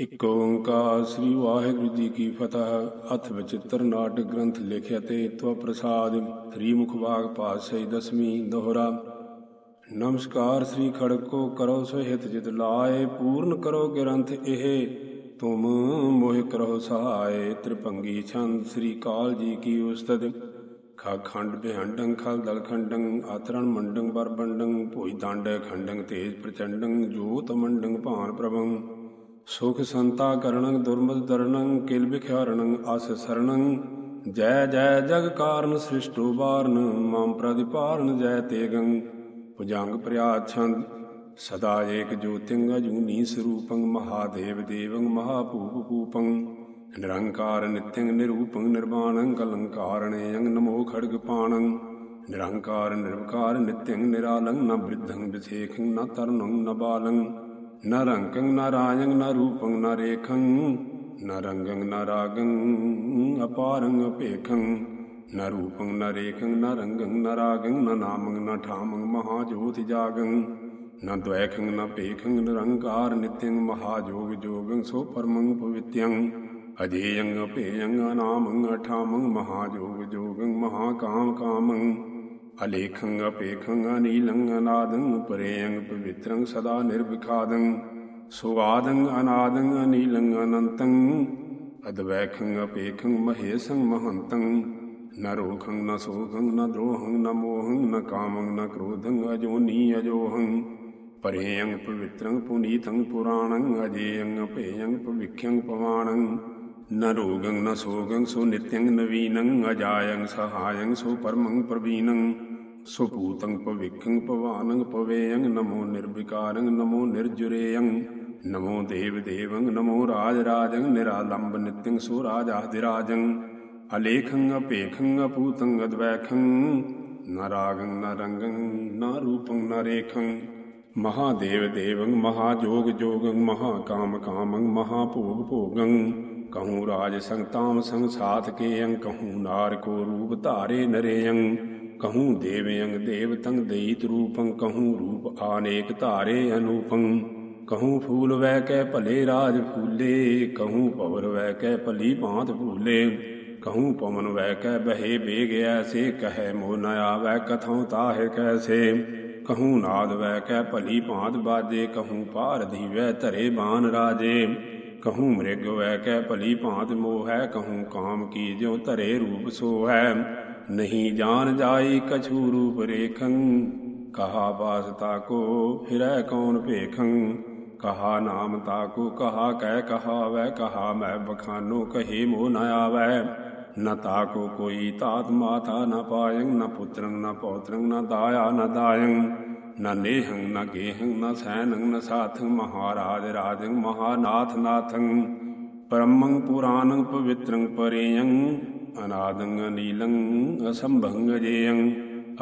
ਇਕ ਓੰਕਾਰ ਸ੍ਰੀ ਵਾਹਿਗੁਰੂ ਜੀ ਕੀ ਫਤਿਹ। ਅਥ ਵਿਚਿਤ੍ਰ ਨਾਟਕ ਗ੍ਰੰਥ ਲਿਖਿਆ ਤੇ ਤਵ ਪ੍ਰਸਾਦ ਸ੍ਰੀ ਮੁਖ ਪਾਤਸ਼ਾਹੀ ਦਸਵੀਂ ਦੋਹਰਾ। ਨਮਸਕਾਰ ਸ੍ਰੀ ਖੜਕੋ ਕਰੋ ਸੋ ਜਿਤ ਲਾਏ, ਪੂਰਨ ਕਰੋ ਗ੍ਰੰਥ ਇਹ। ਤੁਮ ਮੋਹਿ ਕਰੋ ਸਹਾਏ, ਤ੍ਰਿਪੰਗੀ ਛੰਦ ਸ੍ਰੀ ਕਾਲ ਜੀ ਕੀ ਉਸਤਤ। ਖਾ ਖੰਡ ਬਿਹੰਡੰ, ਖਲ ਦਲ ਖੰਡੰ, ਆਤਰਣ ਮੰਡੰ ਬਰ ਬੰਡੰ ਭੋਈ ਦੰਡ ਖੰਡੰ, ਤੇਜ ਪ੍ਰਚੰਡੰ, ਜੋਤ ਮੰਡੰ, ਭਾਨ ਪ੍ਰਭੰ। ਸੁਖ ਸੰਤਾ ਕਰਣੰ ਦੁਰਮਦ ਦਰਣੰ ਕਿਲ ਬਿਖਿਆਰਣੰ ਆਸ ਸਰਣੰ ਜੈ ਜੈ ਜਗ ਕਾਰਨ ਸ੍ਰਿਸ਼ਟੋ ਬਾਰਨ, ਮਮ ਪ੍ਰਦਿਪਾਰਨ ਜੈ ਤੇਗੰ। ਭੁਜੰਗ ਪ੍ਰਿਆਦ ਛੰਦ, ਸਦਾ ਏਕ ਜੋਤਿੰਗ ਅਜੂਨੀ ਸਰੂਪੰ ਮਹਾਦੇਵ ਦੇਵੰ, ਮਹਾਭੂਪ ਭੂਪੰ। ਨਿਰੰਕਾਰ ਨਿਤਯੰ ਨਿਰੂਪੰ, ਨਿਰਵਾਣੰ ਕਲੰਕਾਰਣੇਯੰ ਨਮੋ ਖੜਗ ਪਾਣੰ। ਨਿਰੰਕਾਰ ਨਿਰਵਕਾਰ ਨਿਤਯੰ ਨਿਰਾਲੰ, ਨ ਬ੍ਰਿਧੰ ਵਿਸੇਖੰ ਨ ਤਰਨੰ, ਨ ਬਾਲੰ। ਨ ਰੰਗੰ, ਨ ਰਾਜੰ, ਨ ਰੂਪੰ, ਨ ਰੇਖੰ, ਨ ਰੰਗੰ, ਨ ਰਾਗੰ, ਅਪਾਰੰ, ਅਪੇਖੰ, ਨ ਰੂਪੰ, ਨ ਰੇਖੰ, ਨ ਰੰਗੰ, ਨ ਰਾਗੰ, ਨ ਨਾਮੰ, ਨ ਠਾਮੰ, ਮਹਾਜੋਤਿ ਜਾਗੰ, ਨ ਦ્વੈਖੰ ਨ ਪੇਖੰ ਨਿਰੰਕਾਰ ਨਿਤਯੰ, ਮਹਾਜੋਗ ਜੋਗੰ, ਸੋ ਪਰਮੰ ਪਵਿੱਤਯੰ, ਅਜੇਯੰ, ਅਪੇਯੰ, ਅਨਾਮੰ ਅਲੇਖੰ ਅਪੇਖੰ ਅਨੀਲੰ ਅਨਾਦੰ ਪਰੇਯੰ ਪਵਿੱਤਰੰ ਸਦਾ ਨਿਰਵਿਖਾਦੰ। ਸੁਵਾਦੰ ਅਨਾਦੰ ਅਨੀਲੰ ਅਨੰਤੰ, ਅਦਵੈਖੰ ਅਪੇਖੰ ਮਹੇਸੰ ਮਹੰਤੰ। ਨ ਰੋਖੰ ਨ ਸੋਖੰ ਨ ਦ੍ਰੋਹੰ ਨ ਮੋਹੰ ਨ ਕਾਮੰ ਨ ਕ੍ਰੋਧੰ ਅਜੋਨੀ ਅਜੋਹੰ। ਪਰੇਯੰ ਪਵਿੱਤਰੰ ਪੁਨੀਤੰ ਪੁਰਾਣੰ, ਅਜੇਯੰ ਅਪੇਯੰ ਪਵਿਖਯੰ ਪਵਾਣੰ। ਨ ਰੋਗੰ ਨ ਸੋਗੰ ਸੋ ਨਿਤਯੰ ਨਵੀਨੰ, ਅਜਾਯੰ ਸਹਾਯੰ ਸੋ ਪਰਮੰ ਪ੍ਰਵੀਨੰ। ਸੁਪੂਤੰ ਪਵਿਖੰ ਪਵਾਨੰ ਪਵੇਯੰ ਨਮੋ ਨਿਰਵਿਕਾਰੰ, ਨਮੋ ਨਿਰਜੁਰੇਯੰ, ਨਮੋ ਦੇਵ ਦੇਵੰ ਨਮੋ ਰਾਜ ਰਾਜੰ ਨਿਰਾਲੰਬ ਨਿਤਯੰ ਸੋ ਰਾਜਾਧਿਰਾਜੰ ਅਲੇਖੰ ਅਪੇਖੰ ਅਪੂਤੰ ਅਦਵੈਖੰ, ਨ ਰਾਗੰ ਨ ਰੰਗੰ ਨ ਰੂਪੰ ਨ ਰੇਖੰ ਮਹਾਦੇਵ ਦੇਵੰ ਮਹਾਜੋਗ ਜੋਗੰ, ਮਹਾਕਾਮ ਕਾਮੰ, ਮਹਾਭੋਗ ਭੋਗੰ, ਕਹੂੰ ਰਾਜ ਸੰਗਤਾਮ ਸੰਗ ਸਾਥ ਕੇ ਅੰਗ ਕਹੂੰ ਨਾਰ ਕੋ ਰੂਪ ਧਾਰੇ ਨਰੇਯੰ ਕਹੂੰ ਦੇਵਯੰ ਦੇਵਤੰ ਦੇਇਤ ਰੂਪੰ ਕਹੂੰ ਰੂਪ ਆਨੇਕ ਧਾਰੇ ਅਨੂਪੰ ਕਹੂੰ ਫੂਲ ਵੈ ਕੈ ਭਲੇ ਰਾਜ ਫੂਲੇ ਕਹੂੰ ਪਵਰ ਵੈ ਕੈ ਭਲੀ ਭਾਂਤ ਭੂਲੇ ਕਹੂੰ ਪਵਨ ਵੈ ਕੈ ਬਹੇ ਬੇਗ ਐਸੇ ਕਹੈ ਮੋ ਨ ਆਵੈ ਕਥਉ ਤਾਹੇ ਕੈਸੇ ਕਹੂੰ ਨਾਦ ਵੈ ਕੈ ਭਲੀ ਭਾਂਤ ਬਾਜੇ ਕਹੂੰ ਪਾਰ ਧੀਵੈ ਧਰੇ ਬਾਨ ਰਾਜੇ ਕਹੂੰ ਮ੍ਰਿਗ ਵੈ ਕੈ ਭਲੀ ਭਾਂਤ ਮੋਹ ਹੈ ਕਹੂੰ ਕਾਮ ਕੀ ਜਿਉ ਧਰੇ ਰੂਪ ਸੋ ਹੈ ਨਹੀਂ ਜਾਣ ਜਾਈ ਕਛੂ ਰੂਪ ਰੇਖੰ, ਕਹਾ ਬਾਸ ਤਾਕੋ ਫਿਰੈ ਕੌਣ ਭੇਖੰ? ਕਹਾ ਨਾਮ ਤਾਕੋ, ਕਹਾ ਕਹਿ ਕਹਾ ਵੈ ਕਹਾ ਮੈਂ ਬਖਾਨੋ, ਕਹੇ ਮੋ ਨ ਆਵੈ। ਨ ਤਾਕੋ ਕੋਈ ਤਾਤ ਮਾਤਾ ਨ ਪਾਯੰ ਨ ਪੁੱਤਰੰ ਨ ਪੌਤਰੰ, ਨ ਦਾਇਆ ਨ ਦਾਯੰ ਨ ਨੇਹੰ ਨ ਗੇਹੰ ਨ ਸੈਨੰ ਨ ਸਾਥੰ, ਮਹਾਰਾਜ ਰਾਜੰ, ਮਹਾਨਾਥ ਨਾਥੰ। ਪਰਮੰ ਪੁਰਾਣੰ ਪਵਿੱਤਰੰ ਪਰੇਯੰ ਅਨਾਦੰ ਅਨੀਲੰ ਅਸੰਭੰ ਅਜੇਯੰ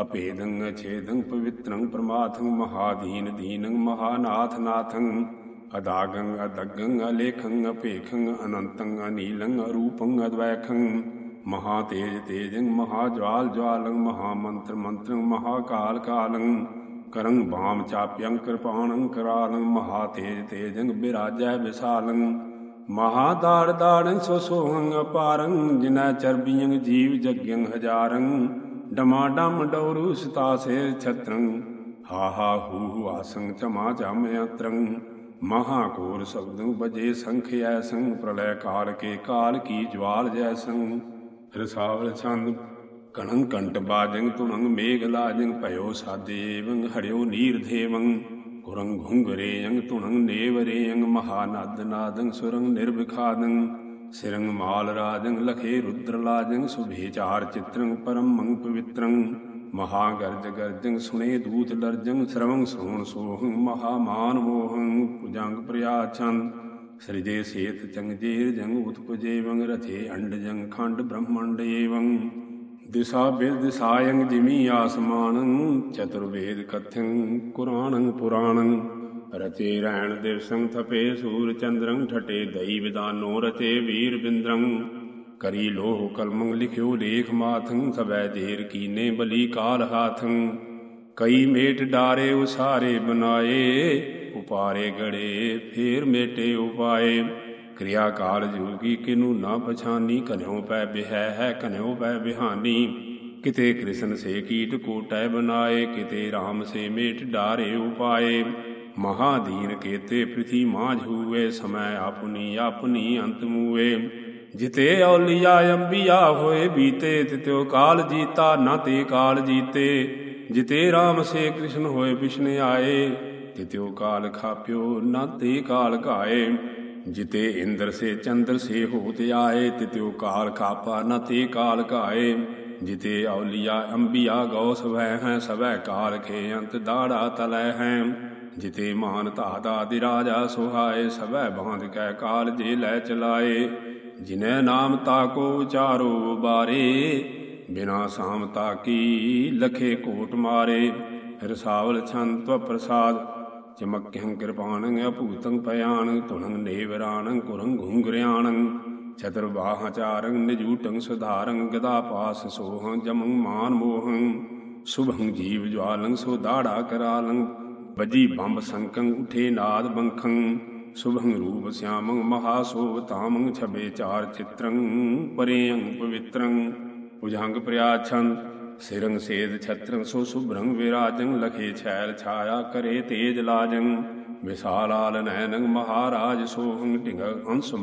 ਅਪੇਦੰ ਅਛੇਦੰ ਪਵਿੱਤਰੰ ਪ੍ਰਮਾਥੰ ਮਹਾਦੀਨ ਦੀਨੰ ਮਹਾਨਾਥ ਨਾਥੰ ਅਦਾਗੰ ਅਦਗੰ ਅਲੇਖੰ ਅਪੇਖੰ ਅਨੰਤੰ ਅਨੀਲੰ ਅਰੂਪੰ ਅਦਵੈਖੰ ਮਹਾ ਤੇਜ ਤੇਜੰ ਮਹਾ ਜਵਾਲ ਜਵਾਲੰ ਮਹਾ ਮੰਤਰ ਮੰਤਰੰ ਮਹਾ ਕਾਲ ਕਾਲੰ ਕਰੰ ਬਾਮ ਚਾਪਯੰ ਕਿਰਪਾਣੰ ਕਰਾਲੰ ਮਹਾ ਤੇਜ ਤੇਜੰ ਬਿਰਾਜੈ ਵਿਸਾਲੰ ਮਹਾ ਦਾੜ ਦਾੜੰ ਸੋ ਸੋਹੰ ਅਪਾਰੰ ਜਿਨੈ ਚਰਬੀਯੰ ਜੀਵ ਜਗਯੰ ਹਜ਼ਾਰੰ। ਡਮਾ ਡਮ ਡੌਰੂ ਸਤਾਸੇ ਛਤਰੰ, ਹਾ ਹਾ ਹੂ ਹੂ ਆਸੰ ਚਮਾ ਚਮ ਯੰਤਰੰ ਮਹਾਕੋਰ ਸ਼ਬਦੰ ਬਜੇ ਸੰਖ ਐਸੰ, ਪ੍ਰਲੈ ਕਾਲ ਕੇ ਕਾਲ ਕੀ ਜਵਾਲ ਜੈਸੰ। ਰਸਾਵਲ ਛੰਦ ਕਣੰ ਕੰਟ ਬਾਜੰ ਤੁਣੰ ਮੇਘ ਲਾਜੰ, ਭਇਓ ਸਾਦੇਵੰ, ਹਰਿਓ ਨੀਰ ਧੇਵੰ। ਕੁਰੰ ਘੁੰਗਰੇਯੰ ਨੇਵਰੇ ਨੇਵਰੇਯੰ ਮਹਾਨਦ ਨਾਦੰ ਸੁਰੰ ਨਿਰਵਿਖਾਦੰ ਸਿਰੰ ਮਾਲ ਰਾਜੰ ਲਖੇ ਰੁਦਰ ਲਾਜੰ ਸੁਭੇ ਚਾਰ ਚਿਤਰੰ ਪਰਮੰ ਪਵਿੱਤਰੰ, ਮਹਾ ਗਰਜ ਗਰਜੰ ਸੁਨੇ ਦੂਤ ਲਰਜੰ ਸਰਵੰ ਸੋਣ ਸੋਹੰ ਮਹਾ ਮਾਨ ਮੋਹੰ ਪੁਜੰਗ ਪ੍ਰਿਆਚੰ ਸ੍ਰਿਜੇ ਸੇਤ ਚੰਗਜੇਰ ਜੰਗ ਉਤਪਜੇ ਰਥੇ ਅੰਡ ਜੰਗ ਖੰਡ ਬ੍ਰਹਮੰਡ ਏਵੰ। ਦਿਸਾ ਬਿਰ ਦਿਸਾਯੰ ਜਿਮੀ ਆਸਮਾਨੰ, ਚਤੁਰਵੇਦ ਕਥੰ, ਕੁਰਾਨੰ ਪੁਰਾਣੰ। ਰਤੇ ਰਹਿਣ ਦਿਵਸੰ ਥਪੇ ਸੂਰ ਚੰਦਰੰ, ਠਟੇ ਦਈ ਵਿਦਾਨੋ ਰਤੇ ਵੀਰ ਬਿੰਦਰੰ। ਕਰੀ ਲੋਹ ਕਲਮੰ ਲਿਖਿਓ ਲੇਖ ਮਾਥੰ, ਸਬੈ ਦੇਰ ਕੀਨੇ ਬਲੀ ਕਾਲ ਹਾਥੰ। ਕਈ ਮੇਟ ਡਾਰੇ ਉਸਾਰੇ ਬਨਾਏ, ਉਪਾਰੇ ਗੜੇ ਫੇਰ ਮੇਟੇ ਉਪਾਏ। ਕਿਰਿਆ ਕਾਲ ਜੋਗੀ ਕਿਨੂੰ ਨਾ ਪਛਾਨੀ ਕਨਿਓ ਪੈ ਬਿਹੈ ਹੈ ਕਨਿਓ ਪੈ ਬਿਹਾਨੀ। ਕਿਤੇ ਕ੍ਰਿਸ਼ਨ ਸੇ ਕੀਟ ਕੋਟੈ ਬਨਾਏ, ਕਿਤੇ RAM ਸੇ ਮੇਟ ਡਾਰੇ ਉਪਾਏ। ਮਹਾਦੀਨ ਕੇਤੇ ਪ੍ਰਿਥੀ ਮਾਝ ਹੂਏ, ਸਮੈ ਆਪਨੀ ਆਪਨੀ ਅੰਤ ਮੂਏ। ਜਿਤੇ ਔਲੀਆ ਅੰਬੀਆ ਹੋਏ ਬੀਤੇ, ਤਿਤਿਓ ਕਾਲ ਜੀਤਾ, ਨਾ ਤੇ ਕਾਲ ਜੀਤੇ। ਜਿਤੇ RAM ਸੇ ਕ੍ਰਿਸ਼ਨ ਹੋਏ ਵਿਸ਼ਨ ਆਏ, ਤਿਤਿਓ ਕਾਲ ਖਾਪਿਓ, ਨਾ ਤੇ ਕਾਲ ਘਾਏ। ਜਿਤੇ ਇੰਦਰ ਸੇ ਚੰਦਰ ਸੇ ਹੋਤ ਆਏ ਤਿਤਿਓ ਕਾਲ ਕਾਪਾ ਨਾ ਤੇ ਕਾਲ ਕਾਏ। ਜਿਤੇ ਔਲੀਆ ਅੰਬੀਆ ਗਉ ਸਵੈ ਹੈ, ਸਵੈ ਕਾਲ ਖੇ ਅੰਤ ਦਾੜਾ ਤਲੈ ਹੈ। ਜਿਤੇ ਮਾਨ ਧਾਤਾ ਦੀ ਰਾਜਾ ਸੁਹਾਏ, ਸਵੈ ਬਾਂਧ ਕੈ ਕਾਲ ਜੇ ਲੈ ਚਲਾਏ। ਜਿਨੈ ਨਾਮ ਤਾਕੋ ਵਿਚਾਰੋ ਬਾਰੇ, ਬਿਨਾ ਸਾਮਤਾ ਕੀ ਲਖੇ ਕੋਟ ਮਾਰੇ। ਰਸਾਵਲ ਛੰਦ ਤਵ ਪ੍ਰਸਾਦ ਚਮਕਹਿੰ ਕਿਰਪਾਣੰ ਅਭੂਤੰ ਪਯਾਨ ਤੁਣੰ ਨੇਵਰਾਣੰ ਕੁਰੰ ਘੁੰਗਰਿਆਣੰ ਚਤੁਰਬਾਹਚਾਰੰ ਨਿਜੂਟੰ ਸੁਧਾਰੰ, ਗਦਾ ਪਾਸ ਸੋਹੰ, ਜਮੰ ਮਾਨ ਮੋਹੰ, ਸੁਭੰ ਜੀਵ ਜਵਾਲੰ ਸੋ ਦਾੜਾ ਕਰਾਲੰ ਬਜੀ ਬੰਬ ਸੰਕੰ, ਉਠੇ ਨਾਦ ਬੰਖੰ, ਸੁਭੰ ਰੂਪ ਸਿਆਮੰ, ਮਹਾ ਸੋਭਤਾਮੰ ਛਬੇ ਚਾਰ ਚਿਤਰੰ ਪਰੇਯੰ ਪਵਿੱਤਰੰ, ਭੁਜੰਗ ਪ੍ਰਿਆਛੰ ਸਿਰੰਗ ਸੇਦ ਛਤਰੰ ਸੋ ਸੁਭ੍ਰੰ ਵਿਰਾਜੰ ਲਖੇ ਛੈਲ ਛਾਇਆ ਕਰੇ ਤੇਜ ਲਾਜੰ ਵਿਸਾਲਾਲ ਨੈਨੰ ਮਹਾਰਾਜ ਸੋਹੰ ਢਿੰਗ ਹੰਸ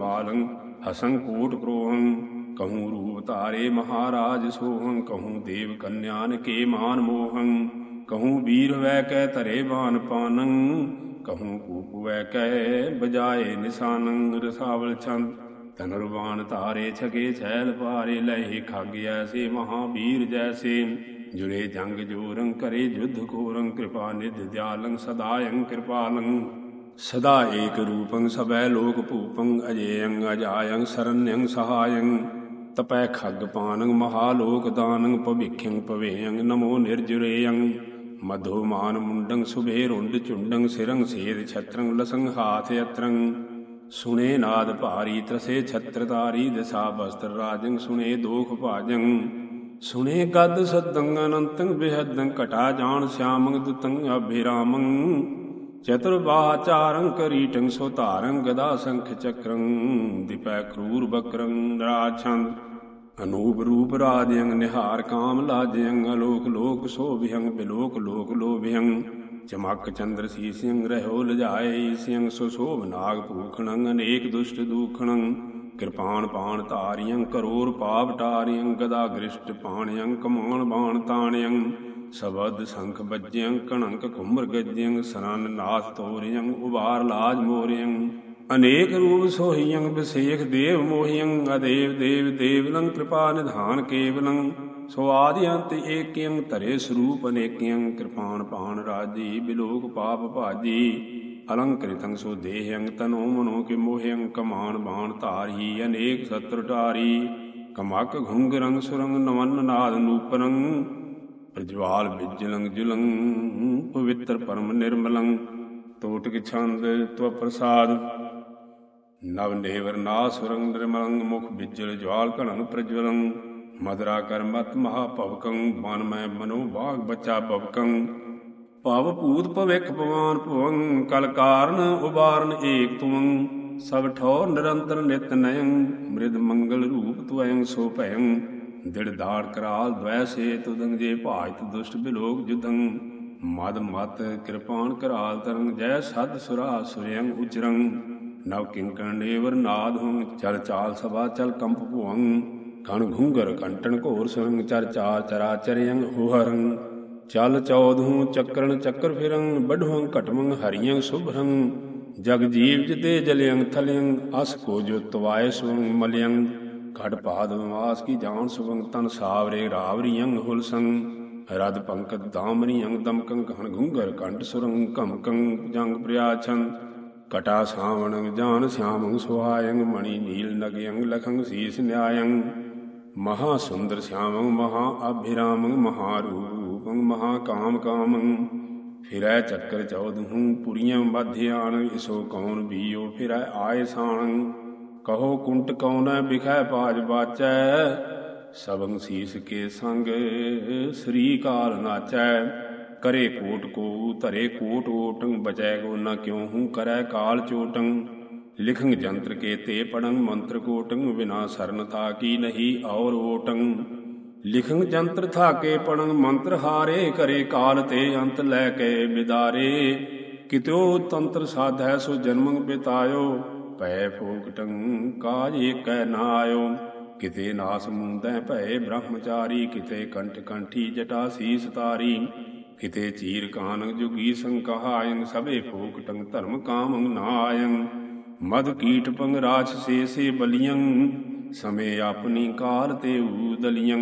ਹਸੰ ਕੋਟ ਕ੍ਰੋਹੰ ਕਹੂੰ ਰੂਪ ਤਾਰੇ ਮਹਾਰਾਜ ਸੋਹੰ ਕਹੂੰ ਦੇਵ ਕੰਨਿਆਨ ਕੇ ਮਾਨ ਮੋਹੰ ਕਹੂੰ ਵੀਰ ਵੈ ਕੈ ਧਰੇ ਬਾਨ ਪਾਨੰ ਕਹੂੰ ਕੂਪ ਵੈ ਕੈ ਬਜਾਏ ਨਿਸ਼ਾਨੰ ਰਸਾਵਲ ਛੰਦ ਧਨੁਰਬਾਨ ਧਾਰੇ ਛਕੇ ਛੈਲ ਪਾਰੇ ਲਹਿ ਖਗ ਐਸੇ ਮਹਾਵੀਰ ਜੈਸੇ। ਜੁਰੇ ਜੰਗ ਜੋਰੰ ਕਰੇ ਯੁੱਧ ਕੋਰੰ ਕਿਰਪਾ ਨਿਧ ਦਿਆਲੰ ਸਦਾਯੰ ਕਿਰਪਾਲੰ। ਸਦਾ ਏਕ ਰੂਪੰ ਸਬੈ ਲੋਕ ਭੂਪੰ ਅਜੇਯੰ ਅਜਾਯੰ ਸਰਨਯੰ ਸਹਾਯੰ ਤਪੈ ਖੱਗ ਪਾਨੰ ਮਹਾਲੋਕ ਦਾਨੰ ਭਵਿਖਯੰ ਭਵੇਯੰ ਨਮੋ ਨਿਰਜੁਰੇਯੰ ਮਧੋ ਮਾਨ ਮੁੰਡੰ ਸੁਭੇ ਰੁੰਡ ਚੁੰਡੰ ਸਿਰੰ ਸੇਦ ਛਤਰੰ ਲਸੰ ਹਾਥ ਯਤਰੰ। ਸੁਣੇ ਨਾਦ ਭਾਰੀ, ਤ੍ਰਸੇ ਛਤਰਤਾਰੀ ਦਿਸਾ ਬਸਤਰ ਰਾਜੰ ਸੁਣੇ ਦੋਖ ਭਾਜੰ ਸੁਣੇ ਗਦ ਸਦੰ, ਅਨੰਤੰ ਬਿਹਦੰ, ਘਟਾ ਜਾਣ ਸਿਆਮੰ ਦੁਤੰ ਅਭਿਰਾਮੰ। ਚਤੁਰਬਾਚਾਰੰ ਕਰੀਟੰ, ਸੋ ਧਾਰੰ ਗਦਾ ਸੰਖ ਚੱਕਰੰ। ਦਿਪੈ ਕਰੂਰ ਬਕਰੰ ਰਾਛੰਦ ਅਨੂਪ ਰੂਪ ਰਾਜਯੰ ਨਿਹਾਰ ਕਾਮ ਲਾਜਯੰ ਅਲੋਕ ਲੋਕ ਸੋਭਿਯੰ ਬਿਲੋਕ ਲੋਕ ਲੋਭਿਯੰ ਚਮਕ ਚੰਦਰ ਸੀਸਿਯੰ ਰਹਿਓ ਲਜਾਏ ਸਿਯੰ ਸੁਸ਼ੋਭ ਨਾਗ ਭੂਖਣੰ, ਅਨੇਕ ਦੁਸ਼ਟ ਦੂਖਣੰ। ਕਿਰਪਾਨ ਪਾਣ ਧਾਰਿਯੰ ਕਰੋਰ ਪਾਪ ਟਾਰਿਯੰ ਗਦਾ ਗ੍ਰਿਸ਼ਟ ਪਾਣਯੰ ਕਮਾਨ ਬਾਣ ਤਾਣਯੰ ਸਬਦ ਸੰਖ ਬੱਜਯੰ ਕਣੰਕ ਕੁਮਰ ਗੱਜਯੰ ਸਰਨ ਨਾਥ ਤੋਰਿਯੰ ਉਬਾਰ ਲਾਜ ਮੋਰਿਯੰ ਅਨੇਕ ਰੂਪ ਸੋਹੀਯੰ ਵਿਸੇਖ ਦੇਵ ਮੋਹੀਯੰ ਅਦੇਵ ਦੇਵ ਦੇਵਲੰ, ਕਿਰਪਾ ਨਿਧਾਨ ਕੇਵਲੰ। ਸੋ ਆਦਿ ਅੰਤ ਏਕਿਯੰ ਧਰੇ ਸਰੂਪ ਅਨੇਕਿਯੰ ਕਿਰਪਾਨ ਪਾਣ ਰਾਜੀ, ਬਿਲੋਕ ਪਾਪ ਭਾਜੀ। ਅਲੰਕ੍ਰਿਤੰ ਸੋ ਦੇਹਯੰ ਤਨੋ ਮਨੋ ਕਿ ਮੋਹਯੰ ਕਮਾਨ ਬਾਣ ਧਾਰੀ, ਅਨੇਕ ਸਤਰ ਢਾਰੀ ਕਮਕ ਘੁੰਗ ਰੰਗ ਸੁਰੰਗ, ਨਵਨ ਨਾਦ ਨੂਪਰੰ ਪ੍ਰਜਵਾਲ ਬਿਜਲੰ, ਜੁਲੰ, ਪਵਿੱਤਰ ਪਰਮ ਨਿਰਮਲੰ, ਤੋਟਕ ਛੰਦ, ਤਵ ਪ੍ਰਸਾਦ। ਨਵ ਨੇਵਰ ਨਾਸੁਰੰ ਨਿਰਮਲੰ, ਮੁਖ ਬਿਜਲ ਜਵਾਲ ਘਣੰ ਪ੍ਰਜਵਲੰ। ਮਦਰਾ ਕਰ ਮਤ ਮਹਾ ਭਵਕੰ ਮਨ ਮੈਂ ਮਨੋ ਬਾਗ ਬੱਚਾ ਭਵਕੰ। ਭਵ ਭੂਤ ਭਵਿਖ ਭਵਾਨ ਭਵੰ, ਕਲ ਕਾਰਨ ਉਬਾਰਨ ਏਕ ਤੁਮੰ ਸਭ ਠੌਰ ਨਿਰੰਤਰ ਨਿਤ ਨਯੰ ਮ੍ਰਿਦ ਮੰਗਲ ਰੂਪ ਤੁਅੰ ਸੋ ਭਯੰ। ਦਿੜ ਦਾੜ ਕਰਾਲ ਦ્વੈ ਸੇ ਤੁਦੰ ਜੇ ਭਾਜਤ ਦੁਸ਼ਟ ਬਿਲੋਕ ਜੁਦੰ। ਮਦ ਮਤ ਕਿਰਪਾਨ ਕਰਾਲ ਤਰੰਗ ਜੈ ਸਦ ਸੁਰਾ ਸੁਰਯੰ ਉਚਰੰ ਨਵ ਕਿੰਕਣ ਨੇਵਰ ਨਾਦ ਹੁੰ ਚਲ ਚਾਲ ਸਭਾ ਚਲ ਕੰਪ ਭੁਵੰ। ਕਣ ਘੁੰਗਰ ਕੰਟਣ ਘੋਰ ਸਰੰਗ ਚਰ ਚਾਰ ਚਰਾ ਚਰਯੰ ਹੁਹਰੰ। ਚਲ ਚੌਧੂ ਚੱਕਰਨ ਚੱਕਰ ਫਿਰੰ ਬਢਵੰ ਘਟਮੰ ਹਰੀਯੰ ਸੁਭਰੰ। ਜਗ ਜੀਵ ਜਿਤੇ ਜਲਿਯੰ ਥਲਿਯੰ, ਅਸ ਕੋ ਜੋ ਤਵਾਏ ਸੁਵੰ ਮਲਿਯੰ। ਘਟ ਪਾਦ ਵਾਸ ਕੀ ਜਾਨ ਸੁਵੰ, ਤਨ ਸਾਵਰੇ ਰਾਵਰੀਯੰ ਹੁਲਸੰ। ਰਦ ਪੰਕਤ ਦਾਮਰੀਯੰ ਦਮਕੰ ਕਹਨ ਘੁੰਗਰ ਕੰਟ ਸੁਰੰ ਕਮਕੰ ਜੰਗ ਪ੍ਰਿਆਛੰ। ਕਟਾ ਸਾਵਣੰ ਜਾਨ ਸਿਆਮੰ ਸੁਹਾਯੰ, ਮਣੀ ਨੀਲ ਨਗਯੰ ਲਖੰ ਸੀਸ ਨਿਆਯੰ। ਮਹਾ ਸੁੰਦਰ ਸਿਆਮੰ, ਮਹਾ ਅਭਿਰਾਮੰ, ਮਹਾ ਰੂਪੰ, ਮਹਾ ਕਾਮ ਕਾਮੰ। ਫਿਰੈ ਚੱਕਰ ਚੌਦਹੂ, ਪੁਰੀਆਂ ਬਾਧਿਆਨ ਇਸੋ ਕੌਣ ਬੀਓ, ਫਿਰੈ ਆਏ ਸਾਣ। ਕਹੋ ਕੁੰਟ ਕੌਨੈ ਬਿਖੈ ਪਾਜ ਬਾਚੈ ਸਭੰ ਸੀਸ ਕੇ ਸੰਗ, ਸ੍ਰੀ ਕਾਲ ਨਾਚੈ। ਕਰੇ ਕੋਟ ਕੋ, ਧਰੇ ਕੋਟ ਓਟੰ, ਬਚੈ ਗੋ ਨਾ ਕਿਉ ਹੂੰ ਕਰੈ ਕਾਲ ਚੋਟੰ। ਲਿਖੰਗ ਜੰਤਰ ਕੇ ਤੇ ਪੜੰ, ਮੰਤਰ ਕੋਟੰ, ਬਿਨਾ ਸਰਨ ਥਾ ਕੀ ਨਹੀਂ ਔਰ ਓਟੰ ਲਿਖੰਗ ਜੰਤਰ ਥਾ ਕੇ ਪੜੰ, ਮੰਤਰ ਹਾਰੇ ਕਰੇ ਕਾਲ ਤੇ ਅੰਤ ਲੈ ਕੇ ਬਿਦਾਰੇ। ਕਿਤਿਓ ਤੰਤਰ ਸਾਧੈ ਸੋ ਜਨਮ ਬਿਤਾਇਓ ਪੈ ਫੋਕਟੰ ਕਾਜ ਏਕੈ ਨਾ ਆਇਓ। ਕਿਤੇ ਨਾਸ ਮੁੰਦੈ ਭੈ ਬ੍ਰਹਮਚਾਰੀ, ਕਿਤੇ ਕੰਠ ਕੰਠੀ ਜਟਾ ਸੀਸ ਤਾਰੀ ਕਿਤੇ ਚੀਰ ਕਾਨੰ ਜੁਗੀ ਸੰਕਹਾਇੰ, ਸਭੇ ਫੋਕਟੰ ਧਰਮ ਕਾਮੰ ਨਾਇੰ। ਮਦ ਕੀਟ ਪੰਗ ਰਾਜ ਸੇ ਸੇ ਬਲੀਆਂ ਸਮੇ ਆਪਣੀ ਕਾਰ ਤੇ ਊਦਲੀਆਂ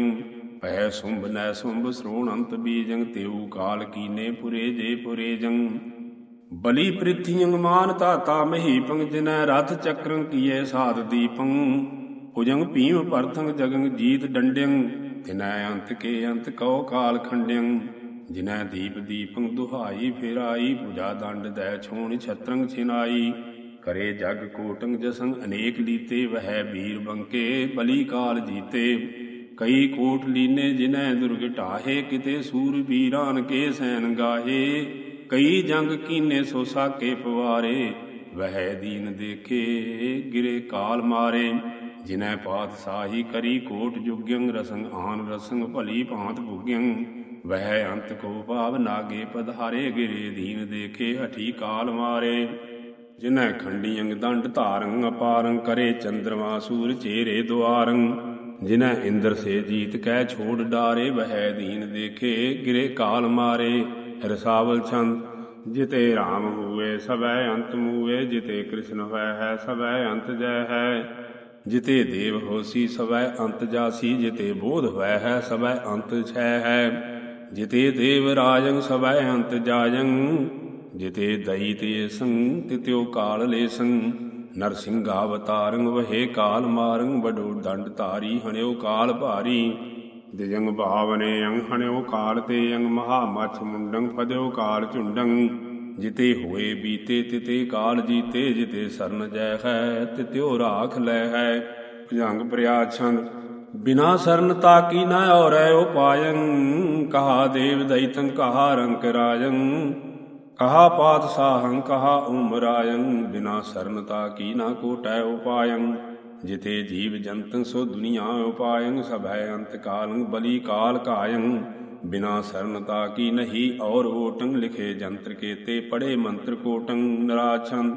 ਪੈ ਸੁੰਭ ਨੈ ਸੁੰਭ ਸ੍ਰੋਣ ਅੰਤ ਬੀਜੰ ਤੇਉ ਕਾਲ ਕੀਨੇ ਪੁਰੇ ਜੇ ਪੁਰੇ ਜੰ ਬਲੀ ਪ੍ਰਿਥਿਯੰ ਮਾਨ ਤਾਤਾ ਮਹੀ ਪੰਗ, ਜਿਨੈ ਰਥ ਚੱਕਰੰ ਕੀਏ ਸਾਧ ਦੀਪੰ। ਭੁਜੰਗ ਭੀਮ ਪਰਥੰਗ ਜਗੰਗ ਜੀਤ ਡੰਡਿਯੰ ਤਿਨੈ ਅੰਤ ਕੇ ਅੰਤ ਕਉ ਕਾਲ ਖੰਡਿਯੰ ਜਿਨੈ ਦੀਪ ਦੀਪੰ ਦੁਹਾਈ ਫੇਰਾਈ ਪੂਜਾ ਦੰਡ ਦੈ ਛੋਣ ਛਤਰੰਗ ਛਿਨਾਈ। ਕਰੇ ਜਗ ਕੋਟੰਗ ਜਸੰ ਅਨੇਕ ਲੀਤੇ, ਵਹਿ ਵੀਰ ਬੰਕੇ, ਬਲੀ ਕਾਲ ਜੀਤੇ। ਕਈ ਕੋਟ ਲੀਨੇ ਜਿਨੈ ਦੁਰਗ ਢਾਹੇ, ਕਿਤੇ ਸੂਰ ਵੀਰਾਨ ਕੇ ਸੈਨ ਗਾਹੇ। ਕਈ ਜੰਗ ਕੀਨੇ ਸੋ ਸਾਕੇ ਪਵਾਰੇ, ਵਹਿ ਦੀਨ ਦੇਖੇ, ਗਿਰੇ ਕਾਲ ਮਾਰੇ। ਜਿਨੈ ਪਾਤ ਸਾਹੀ ਕਰੀ ਕੋਟ ਜੁਗਯੰ, ਰਸੰ ਆਨ ਰਸੰ ਭਲੀ ਭਾਂਤ ਭੁਗਯੰ। ਵਹਿ ਅੰਤ ਕੋ ਭਾਵ ਨਾਗੇ ਪਧਾਰੇ, ਗਿਰੇ ਦੀਨ ਦੇਖੇ, ਹਠੀ ਕਾਲ ਮਾਰੇ। ਜਿਨੈ ਖੰਡੀਅੰਗ ਦੰਡ ਧਾਰੰ, ਅਪਾਰੰ ਕਰੇ ਚੰਦਰਮਾ ਸੂਰ ਚੇਰੇ ਦੁਆਰੰ। ਜਿਨੈ ਇੰਦਰ ਸੇ ਜੀਤ ਕਹਿ ਛੋੜ ਡਾਰੇ, ਵਹਿ ਦੀਨ ਦੇਖੇ ਗਿਰੇ ਕਾਲ ਮਾਰੇ। ਰਸਾਵਲ ਛੰਦ, ਜਿਤੇ RAM ਹੋਏ ਸਭੈ ਅੰਤ ਮੂਏ ਜਿਤੇ ਕ੍ਰਿਸ਼ਨ ਹੋਇ ਹੈ ਸਭੈ ਅੰਤ ਜੈ ਹੈ। ਜਿਤੇ ਦੇਵ ਹੋਸੀ ਸਭੈ ਅੰਤ ਜਾਸੀ, ਜਿਤੇ ਬੋਧ ਹੋਇ ਹੈ ਸਭੈ ਅੰਤ ਛੈ ਹੈ। ਜਿਤੇ ਦੇਵ ਰਾਜੰ ਸਭੈ ਅੰਤ ਜਾਜੰ। ਜਿਤੇ ਦਈ ਤੇ ਸੰਗ ਤਿਤਿਓ ਕਾਲ ਲੇਸੰ। ਨਰਸਿੰਘ ਅਵਤਾਰੰ ਵਹੇ ਕਾਲ ਮਾਰੰ ਵਡੋ ਦੰਡ ਧਾਰੀ ਹਣਿਓ ਕਾਲ ਭਾਰੀ। ਦਿਜੰਗ ਭਾਵਨੇ ਅੰਗ ਹਣਿਓ ਕਾਲ ਤੇ ਅੰਗ, ਮਹਾ ਮਛ ਮੁੰਡੰ ਫਦਿਓ ਕਾਲ ਝੁੰਡੰ। ਜਿਤੇ ਹੋਏ ਬੀਤੇ ਤਿਤੇ ਕਾਲ ਜੀਤੇ, ਜਿਤੇ ਸਰਨ ਜੈ ਹੈ, ਤਿਤਿਓ ਰਾਖ ਲੈ ਹੈ। ਭਜੰਗ ਪ੍ਰਿਆ ਛੰਦ ਬਿਨਾ ਸਰਨ ਤਾਕੀ ਨਾ ਔਰੈ ਉਪਾਯੰ। ਕਹਾ ਦੇਵ ਦੈਤੰ ਕਹਾ ਰੰਕ ਰਾਜੰ। ਕਹਾ ਪਾਤ ਸਾਹੰ, ਕਹਾ ਉਮਰਾਯੰ, ਬਿਨਾ ਸਰਨਤਾ ਕੀ ਨਾ ਕੋਟੈ ਉਪਾਯੰ। ਜਿਤੇ ਜੀਵ ਜੰਤੰ, ਸੋ ਦੁਨੀਆ ਉਪਾਯੰ, ਸਭੈ ਅੰਤ ਕਾਲੰ, ਬਲੀ ਕਾਲ ਕਾਯੰ। ਬਿਨਾ ਸਰਨਤਾ ਕੀ ਨਹੀਂ, ਔਰ ਓਟੰ, ਲਿਖੇ ਜੰਤਰ ਕੇਤੇ ਪੜੇ ਮੰਤਰ ਕੋਟੰ ਨਰਾਛੰ।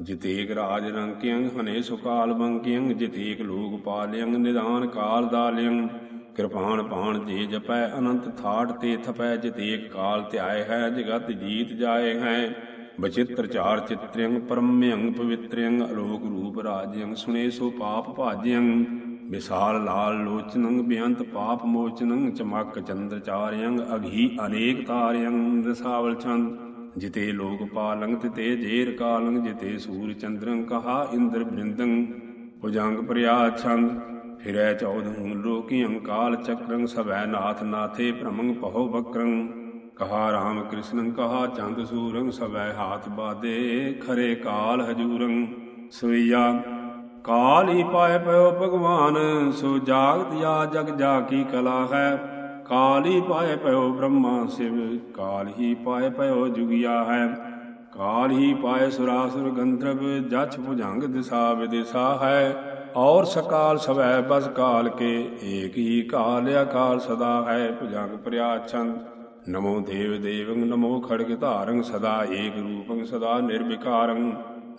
ਜਿਤੇਕ ਰਾਜ ਰੰਕਿਯੰ ਹਨੇ ਸੁਕਾਲ ਬੰਕਿਯੰ। ਜਿਤੇਕ ਲੋਕ ਪਾਲਿਯੰ ਨਿਦਾਨ ਕਾਲ ਦਾਲਿਯੰ। ਕਿਰਪਾਨ ਪਾਣ ਜੇ ਜਪੈ ਅਨੰਤ ਥਾਟ ਤੇ ਥਪੈ ਜਿਤੇਕ ਕਾਲ ਧਿਆਏ ਹੈ, ਜਗਤ ਜੀਤ ਜਾਏ ਹੈ। ਬਚਿੱਤਰ ਚਾਰ ਚਿਤ੍ਰਿਯੰ, ਪਰਮਯੰ, ਪਵਿੱਤਰਯੰ, ਅਲੋਕ ਰੂਪ ਰਾਜਯੰ ਸੁਨੇ ਸੋ ਪਾਪ ਭਾਜਯੰ। ਵਿਸਾਲ ਲਾਲ ਲੋਚਨੰ, ਬਿਅੰਤ ਪਾਪ ਮੋਚਨੰ, ਚਮਕ ਚੰਦਰ ਚਾਰਯੰ, ਅਘੀ ਅਨੇਕ ਤਾਰਯੰ, ਰਸਾਵਲ ਚੰਦ ਜਿਤੇ ਲੋਕ ਪਾਲੰਗ, ਤਿਤੇ ਜੇਰ ਕਾਲੰਗ, ਜਿਤੇ ਸੂਰ ਚੰਦਰੰ, ਕਹਾ ਇੰਦਰ ਬ੍ਰਿੰਦੰ। ਭੁਜੰਗ ਪ੍ਰਿਆ ਛੰਦ। ਫਿਰੈ ਚੌਧੰ ਲੋਕੀ ਅੰਕਾਲ ਚਕਰੰ, ਸਭੈ ਨਾਥ ਨਾਥੇ ਭ੍ਰਮੰ ਪਹੋ ਬਕਰੰ ਕਹਾ ਰਾਮ ਕ੍ਰਿਸ਼ਨੰ, ਕਹਾ ਚੰਦ ਸੂਰੰ, ਸਭੈ ਹਾਥ ਬਾਦੇ ਖਰੇ ਕਾਲ ਹਜੂਰੰ। ਸਵਈਆ, ਕਾਲ ਹੀ ਪਾਏ ਪਇਓ ਭਗਵਾਨ, ਸੋ ਜਾਗਤ ਜਾ ਜਗ ਜਾ ਕੀ ਕਲਾ ਹੈ। ਕਾਲ ਹੀ ਪਾਏ ਪਇਓ ਬ੍ਰਹਮਾ ਸਿਵ, ਕਾਲ ਹੀ ਪਾਏ ਪਇਓ ਜੁਗਿਆ ਹੈ। ਕਾਲ ਹੀ ਪਾਏ ਸੁਰਾਸੁਰ ਗੰਧਰਵ, ਜਛ ਭੁਜੰਗ ਦਿਸਾ ਵਿਦਿਸਾ ਹੈ। ਔਰ ਸਕਾਲ ਸਵੈ ਬਸ ਕਾਲ ਕੇ ਏਕ ਹੀ ਕਾਲ ਅਕਾਲ ਸਦਾ ਹੈ ਭੁਜੰਗ ਪ੍ਰਿਆਛੰਦ ਨਮੋ ਦੇਵ ਦੇਵੰ ਨਮੋ ਖੜਗ ਧਾਰੰ ਸਦਾ ਏਕ ਰੂਪੰ ਸਦਾ ਨਿਰਵਿਕਾਰੰ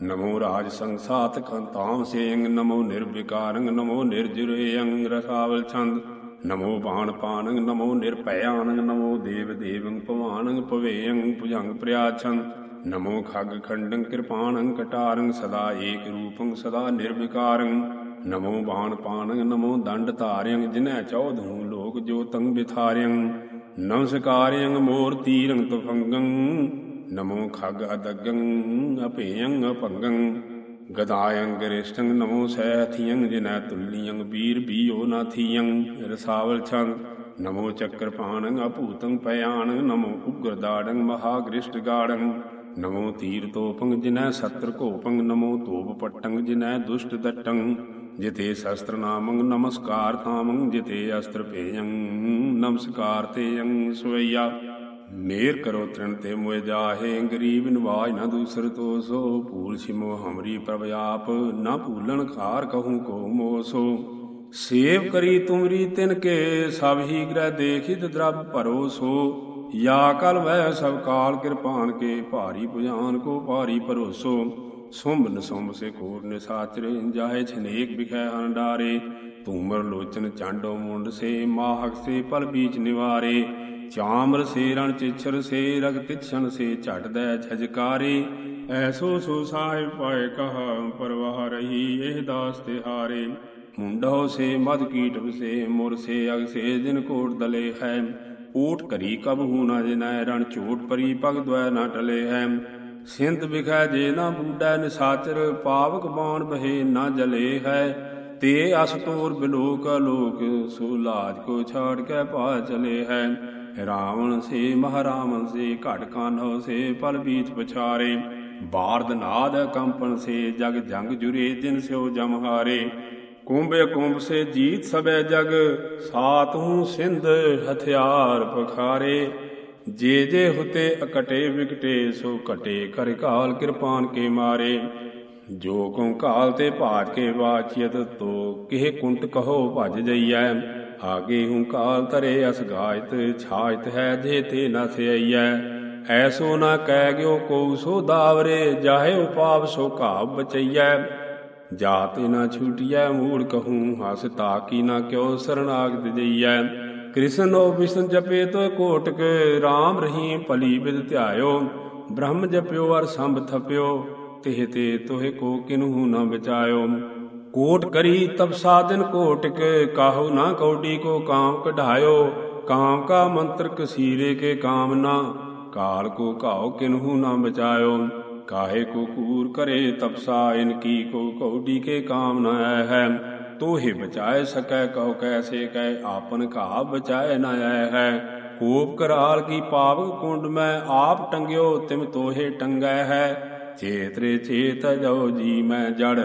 ਨਮੋ ਰਾਜ ਸੰਸਾਤ ਕੰਤਾਮ ਸੇੰਗ ਨਮੋ ਨਿਰਵਿਕਾਰੰ ਨਮੋ ਨਿਰਜੁਰੇਯੰ ਰਸਾਵਲ ਛੰਦ। ਨਮੋ ਬਾਣ ਪਾਣੰ ਨਮੋ ਨਿਰਭੈਆਨੰ ਨਮੋ ਦੇਵ ਦੇਵੰ ਭਵਾਨੰ ਭਵੇਯੰ ਭੁਜੰਗ ਪ੍ਰਿਆਛੰਦ ਨਮੋ ਖਗ ਖੰਡੰ ਕਿਰਪਾਣੰ ਕਟਾਰੰ, ਸਦਾ ਏਕ ਰੂਪੰ, ਸਦਾ ਨਿਰਵਿਕਾਰੰ। ਨਮੋ ਬਾਣ ਪਾਣੰ, ਨਮੋ ਦੰਡ ਧਾਰਯੰ, ਜਿਨੈ ਚੌਧੂ ਲੋਕ ਜੋ ਤੰ ਬਿਥਾਰਯੰ ਨਮਸਕਾਰਯੰ ਮੋਰ ਤੀਰੰ ਤੁਫੰਗੰ, ਨਮੋ ਖਗ ਅਦਗੰ, ਅਭੇਯੰ ਅਪੰਗੰ ਗਦਾਯੰ ਗ੍ਰੇਸ਼ਟੰ, ਨਮੋ ਸੈਥਿਯੰ ਜਿਨੈ ਤੁੱਲੀਯੰ ਵੀਰ ਬੀਓ ਨਾਥਿਯੰ ਰਸਾਵਲ ਛੰਦ ਨਮੋ ਚੱਕਰਪਾਣੰ ਅਭੂਤੰ ਪਯਾਣੰ, ਨਮੋ ਉਗਰਦਾੜੰ ਮਹਾਗ੍ਰਿਸ਼ਟ ਗਾੜੰ। ਨਮੋ ਤੀਰ ਤੋਪੰਗ ਜਿਨੈ ਸਤਰ ਘੋਪੰ, ਨਮੋ ਤੋਪ ਪਟੰ, ਜਿਨੈ ਦੁਸ਼ਟ ਦਟੰ ਜਿਤੇ ਸ਼ਸਤਰ ਨਾਮੰ, ਨਮਸਕਾਰ ਤਾਮੰ ਜਿਤੇ ਅਸਤਰ ਪੇਯੰ ਨਮਸਕਾਰ ਤੇਯੰ, ਸਵਈਆ। ਮੇਰ ਕਰੋ ਤ੍ਰਿਣ ਤੇ ਮੁਇ ਜਾਹੇ, ਗਰੀਬ ਨਿਵਾਜ ਨਾ ਦੂਸਰ ਤੋ ਸੋ ਭੂਲ ਸਿਮੋ ਹਮਰੀ ਪ੍ਰਭ ਆਪ, ਨਾ ਭੂਲਣ ਖਾਰ ਕਹੂੰ ਕੋ ਮੋਸੋ। ਸੇਵ ਕਰੀ ਤੁਮਰੀ ਤਿਨ ਕੇ, ਸਭ ਹੀ ਗ੍ਰਹਿ ਦੇਖਿਤ ਦਰਬ ਭਰੋ ਸੋ ਯਾ ਕਲ ਵੈ ਸਭ ਕਾਲ ਕਿਰਪਾਨ ਕੇ ਭਾਰੀ ਪੁਜਾਨ ਕੋ ਭਾਰੀ ਭਰੋਸੋ, ਸੁੰਭ ਨਸੁੰਭ ਸੇ ਕੋਰ ਨਿਸਾਚਰੇ ਜਾਏ ਛਨੇਕ ਬਿਖੈ ਹੰਡਾਰੇ ਤੂਮਰ ਲੋਚਨ ਚਾਂਡੋ ਮੁੰਡ ਸੇ, ਮਾਹਕ ਸੇ ਪਲ ਬੀਚ ਨਿਵਾਰੇ, ਚਾਮਰ ਸੇ ਰਣ ਚਿਛਰ ਸੇ, ਰਗ ਤਿਛਣ ਸੇ ਝਟਦੈ ਛਜਕਾਰੇ ਐਸੋ ਸੋ ਸਾਹਿਬ ਪਾਏ ਕਹਾ ਪਰਵਾਹ ਰਹੀ ਇਹ ਦਾਸ ਤੇ ਹਾਰੇ ਮੁੰਡੋ ਸੇ ਮਦ ਕੀਟ ਵਸੇ ਮੁਰ ਸੇ ਅਗ ਸੇ ਦਿਨ ਕੋਟ ਦਲੇ ਹੈ ਓਟ ਕਰੀ ਕਬ ਹੂ ਨਾ ਜਿਨੈ, ਰਣ ਝੋਟ ਪਰੀ ਪਗ ਦਵੈ ਨਾ ਟਲੇ ਹੈ ਸਿੰਧ ਵਿਖੈ ਜੇ ਨਾ ਬੂਡੈ ਨਿਸਾਚਰ, ਪਾਵਕ ਬਾਣ ਬਹੇ ਨਾ ਜਲੇ ਹੈ। ਤੇ ਅਸ ਤੋਰ ਬਿਲੋਕ, ਲੋਕ ਸੋ ਲਾਜ ਕੋ ਛਾੜ ਕੇ ਪਾ ਚਲੇ ਹੈ। ਰਾਵਣ ਸੇ, ਮਹਾਰਾਵਣ ਸੇ, ਘਟ ਕਾਨੋ ਸੇ, ਪਲ ਬੀਚ ਪਛਾਰੇ। ਬਾਰਦ ਨਾਦ, ਕੰਪਨ ਸੇ, ਜਗ ਜੰਗ ਜੁਰੇ ਦਿਨ ਸਿਓ ਜਮਹਾਰੇ। ਕੁੰਭ ਕੁੰਭ ਸੇ ਜੀਤ ਸਬੈ ਜਗ, ਸਾਤ ਹੂੰ ਸਿੰਧ ਹਥਿਆਰ ਪਖਾਰੇ। ਜੇ ਜੇ ਹੁਤੇ ਅਕਟੇ ਵਿਕਟੇ, ਸੋ ਘਟੇ ਕਰ ਕਾਲ ਕਿਰਪਾਨ ਕੇ ਮਾਰੇ। ਜੋ ਕੋ ਕਾਲ ਤੇ ਭਾਜ ਕੇ ਵਾਚਿਤ ਤੋ ਕਿਹ ਕੁੰਟ ਕਹੋ ਭਜ ਜਈਐ। ਆਗੇ ਹੂੰ ਕਾਲ ਤਰੇ ਅਸ ਗਾਇਤ, ਛਾਇਤ ਹੈ ਜੇ ਤੇ ਨ ਸਿਆਈਐ ਐਸੋ ਨਾ ਕਹਿ ਗਿਓ ਕੋ ਸੋ ਦਾਵਰੇ, ਜਾਹੇ ਉਪਾਪ ਸੋ ਘਾਵ ਬਚਈਐ। ਜਾਤੇ ਨਾ ਛੂਟਿਐ, ਮੂੜ ਕਹੂੰ ਹਸ ਤਾਕੀ ਨਾ ਕਿਉ ਸਰਣਾਗਤ ਜਈਐ। ਓ ਵਿਸ਼ਨ ਜਪੇ ਤੋ ਕੋਟਕ RAM ਰਹੀਮ ਭਲੀ ਬਿਦ ਧਿਆਇਓ। ਬ੍ਰਹਮ ਜਪਿਓ ਅਰ ਸੰਭ ਥਪਿਓ, ਤਿਹ ਤੇ ਤੋਹਿ ਕੋ ਕਿਨਹੂ ਨ ਬਚਾਇਓ। ਕੋਟ ਕਰੀ ਤਬ ਸਾਧਨ ਕੋਟਕ, ਕਾਹੂ ਨਾ ਕੌਡੀ ਕੋ ਕਾਮ ਕਢਾਇਓ। ਕਾਮ ਕਾ ਮੰਤਰ ਕਸੀਰੇ ਕੇ ਕਾਮਨਾ ਕਾਲ ਕੋ ਘਾਉ ਕਿਨਹੂ ਨਾ ਬਚਾਇਓ। ਕਾਹੇ ਕੋ ਕੂਰ ਕਰੇ ਤਪਸਾ, ਇਨ ਕੀ ਕੋ ਕੌਡੀ ਕੇ ਕਾਮ ਨ ਆਇ ਹੈ ਤੋਹਿ ਬਚਾਏ ਸਕੈ ਕਹੋ ਕੈਸੇ ਕਹਿ ਆਪਨ ਘਾ ਬਚਾਏ ਨ ਆਇ ਹੈ ਕੋਪ ਕਰਾਲ ਕੀ ਪਾਪ ਕੁੰਡ ਮੈਂ, ਆਪ ਟੰਗਿਓ ਤਿਮ ਤੋਹੇ ਟੰਗੈ ਹੈ ਚੇਤਰੇ ਚੇਤ ਜੋ ਜੀ ਮੈਂ ਜੜ,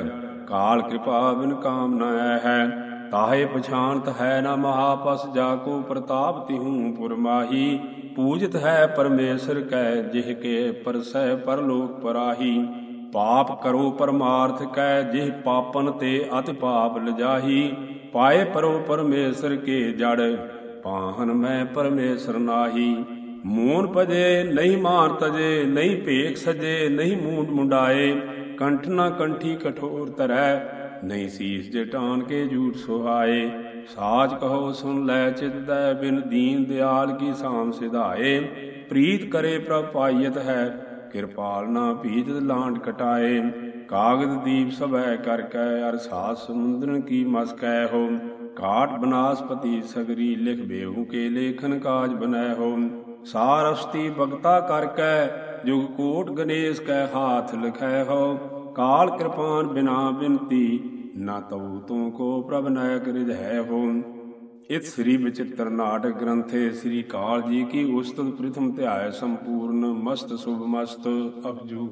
ਕਾਲ ਕਿਰਪਾ ਬਿਨ ਕਾਮ ਨ ਹੈ ਤਾਹੇ ਪਛਾਨਤ ਹੈ ਨਾ ਮਹਾਪਸ, ਜਾ ਕੋ ਪ੍ਰਤਾਪ ਤਿਹੂ ਪੁਰਮਾਹੀ ਪੂਜਿਤ ਹੈ ਪਰਮੇਸ਼ਰ ਕੈ, ਜਿਹ ਕੇ ਪਰਸੈ ਪਰਲੋਕ ਪਰਾਹੀ। ਪਾਪ ਕਰੋ ਪਰਮਾਰਥ ਕੈ, ਜਿਹ ਪਾਪਨ ਤੇ ਅਤਿ ਪਾਪ ਲਜਾਹੀ। ਪਾਏ ਪਰੋ ਪਰਮੇਸ਼ਰ ਕੇ ਜੜ, ਪਾਹਨ ਮੈਂ ਪਰਮੇਸ਼ਰ ਨਾਹੀ। ਮੂਨ ਭਜੇ, ਨਹੀਂ ਮਾਰ ਤਜੇ, ਨਹੀਂ ਭੇਖ ਸਜੇ, ਨਹੀਂ ਮੂੰਡ ਮੁੰਡਾਏ। ਕੰਠ ਨਾ ਕੰਠੀ ਕਠੋਰ ਤਰੈ ਨਹੀਂ ਸੀਸ ਜਟਾਨ ਕੇ ਝੂਠ ਸੁਹਾਏ। ਸਾਚ ਕਹੋ ਸੁਨ ਲੈ ਚਿਤਦੈ ਬਿਨ ਦੀਨ ਦਿਆਲ ਕੀ ਸਾਮ ਸਿਧਾਏ। ਪ੍ਰੀਤ ਕਰੇ ਪ੍ਰਭ ਪਾਈਤ ਹੈ, ਕਿਰਪਾਲ ਨਾ ਭੀਤ ਲਾਂਡ ਕਟਾਏ। ਕਾਗਦ ਦੀਪ ਸਭੈ ਕਰ ਕੈ, ਅਰ ਸਾਸ ਸਮੁੰਦਰਨ ਕੀ ਮਸ ਕੈ ਹੋ। ਕਾਟ ਬਨਾਸਪਤੀ ਸਗਰੀ ਲਿਖ ਬੇਹੂ ਕੇ ਲੇਖਨ ਕਾਜ ਬਨੈ ਹੋ। ਸਾਰਸਤੀ ਭਗਤਾ ਕਰ ਕੈ, ਜੁਗ ਕੋਟ ਗਣੇਸ਼ ਕੈ ਹਾਥ ਲਿਖੈ ਹੋ। ਕਾਲ ਕਿਰਪਾਨ ਬਿਨਾ ਬਿਨਤੀ ਨਾ ਤਉ ਤੂੰ ਕੋ ਪ੍ਰਭ ਨਾਇਕ ਰਿਝੈ ਹੋ ਇਤ ਸ੍ਰੀ ਵਿਚਿਤ੍ਰ ਨਾਟਕ ਗ੍ਰੰਥੇ ਸ੍ਰੀ ਕਾਲ ਜੀ ਕੀ ਉਸਤਤ ਪ੍ਰਥਮ ਧਿਆਇ ਸੰਪੂਰਨ, ਮਸਤ, ਸੁਭ ਮਸਤ, ਅਬਜੂ।